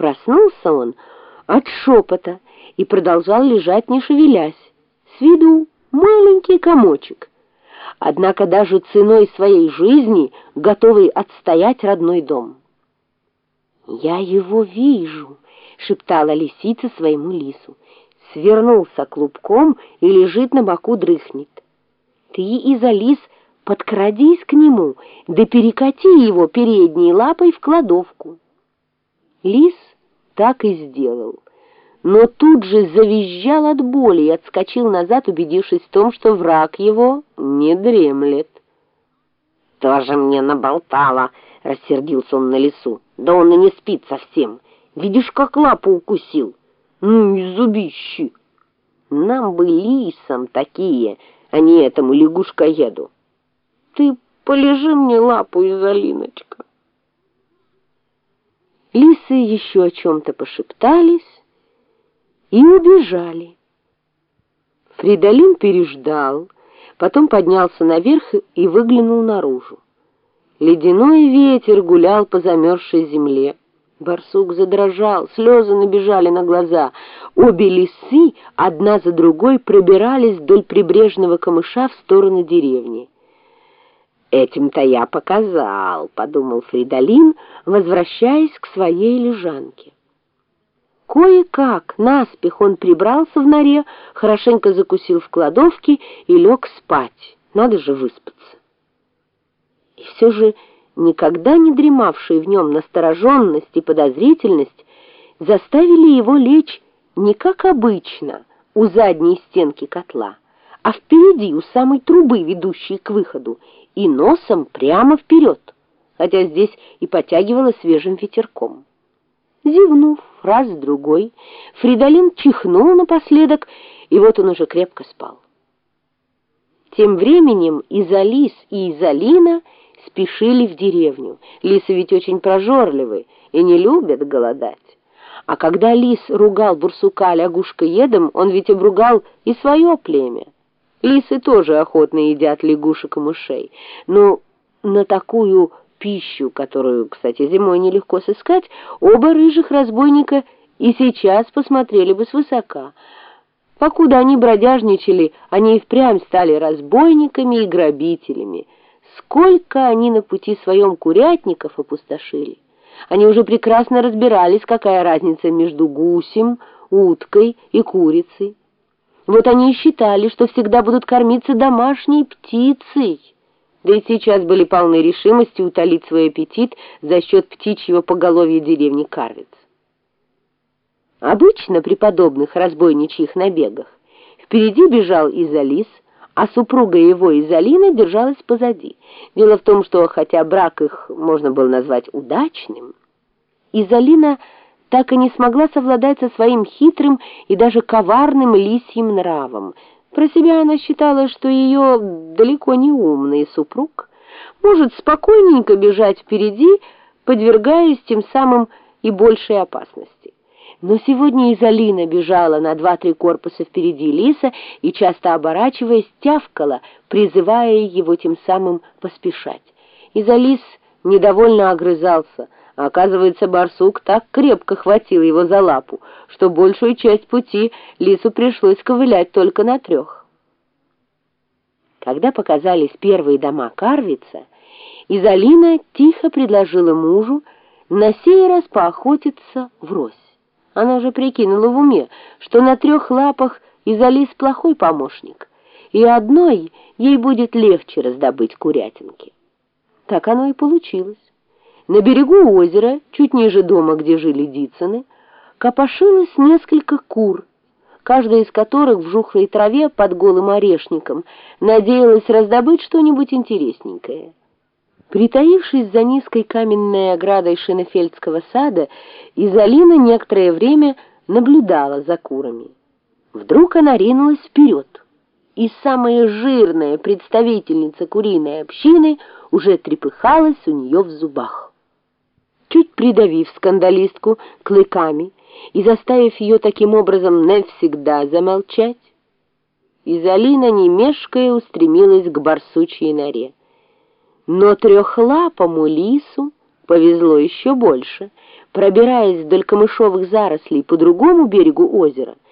Проснулся он от шепота и продолжал лежать, не шевелясь. С виду маленький комочек. Однако даже ценой своей жизни готовый отстоять родной дом. «Я его вижу», — шептала лисица своему лису. Свернулся клубком и лежит на боку дрыхнет. Ты, из-за лис, подкрадись к нему, да перекати его передней лапой в кладовку. Лис так и сделал. Но тут же завизжал от боли и отскочил назад, убедившись в том, что враг его не дремлет. «Тоже мне наболтала!» — рассердился он на лесу. «Да он и не спит совсем. Видишь, как лапу укусил. Ну и зубищи! Нам бы лисам такие, а не этому лягушкоеду. Ты полежи мне лапу, Изолиночка!» Лисы еще о чем-то пошептались и убежали. Фридолин переждал, потом поднялся наверх и выглянул наружу. Ледяной ветер гулял по замерзшей земле. Барсук задрожал, слезы набежали на глаза. Обе лисы одна за другой пробирались вдоль прибрежного камыша в сторону деревни. «Этим-то я показал», — подумал Фридолин, возвращаясь к своей лежанке. Кое-как наспех он прибрался в норе, хорошенько закусил в кладовке и лег спать. Надо же выспаться. И все же никогда не дремавшие в нем настороженность и подозрительность заставили его лечь не как обычно у задней стенки котла, а впереди у самой трубы, ведущей к выходу, и носом прямо вперед, хотя здесь и потягивало свежим ветерком. Зевнув раз-другой, Фридолин чихнул напоследок, и вот он уже крепко спал. Тем временем Изолис и Изолина спешили в деревню. Лисы ведь очень прожорливы и не любят голодать. А когда лис ругал бурсука лягушкоедом, он ведь обругал и свое племя. Лисы тоже охотно едят лягушек и мышей, но на такую пищу, которую, кстати, зимой нелегко сыскать, оба рыжих разбойника и сейчас посмотрели бы свысока. Покуда они бродяжничали, они и впрямь стали разбойниками и грабителями. Сколько они на пути своем курятников опустошили. Они уже прекрасно разбирались, какая разница между гусем, уткой и курицей. Вот они и считали, что всегда будут кормиться домашней птицей. Да и сейчас были полны решимости утолить свой аппетит за счет птичьего поголовья деревни Карвиц. Обычно при подобных разбойничьих набегах впереди бежал Изолис, а супруга его Изолина держалась позади. Дело в том, что хотя брак их можно было назвать удачным, Изолина так и не смогла совладать со своим хитрым и даже коварным лисьим нравом. Про себя она считала, что ее далеко не умный супруг может спокойненько бежать впереди, подвергаясь тем самым и большей опасности. Но сегодня Изолина бежала на два-три корпуса впереди лиса и, часто оборачиваясь, тявкала, призывая его тем самым поспешать. Изолис недовольно огрызался — а оказывается, барсук так крепко хватил его за лапу, что большую часть пути лису пришлось ковылять только на трех. Когда показались первые дома Карвица, Изолина тихо предложила мужу на сей раз поохотиться врозь. Она уже прикинула в уме, что на трех лапах Изолис плохой помощник, и одной ей будет легче раздобыть курятинки. Так оно и получилось. На берегу озера, чуть ниже дома, где жили Дицыны, копошилось несколько кур, каждая из которых в жухлой траве под голым орешником надеялась раздобыть что-нибудь интересненькое. Притаившись за низкой каменной оградой Шенефельдского сада, Изолина некоторое время наблюдала за курами. Вдруг она ринулась вперед, и самая жирная представительница куриной общины уже трепыхалась у нее в зубах чуть придавив скандалистку клыками и заставив ее таким образом навсегда замолчать, Изолина, не мешкая, устремилась к барсучьей норе. Но трехлапому лису повезло еще больше. Пробираясь вдоль камышовых зарослей по другому берегу озера,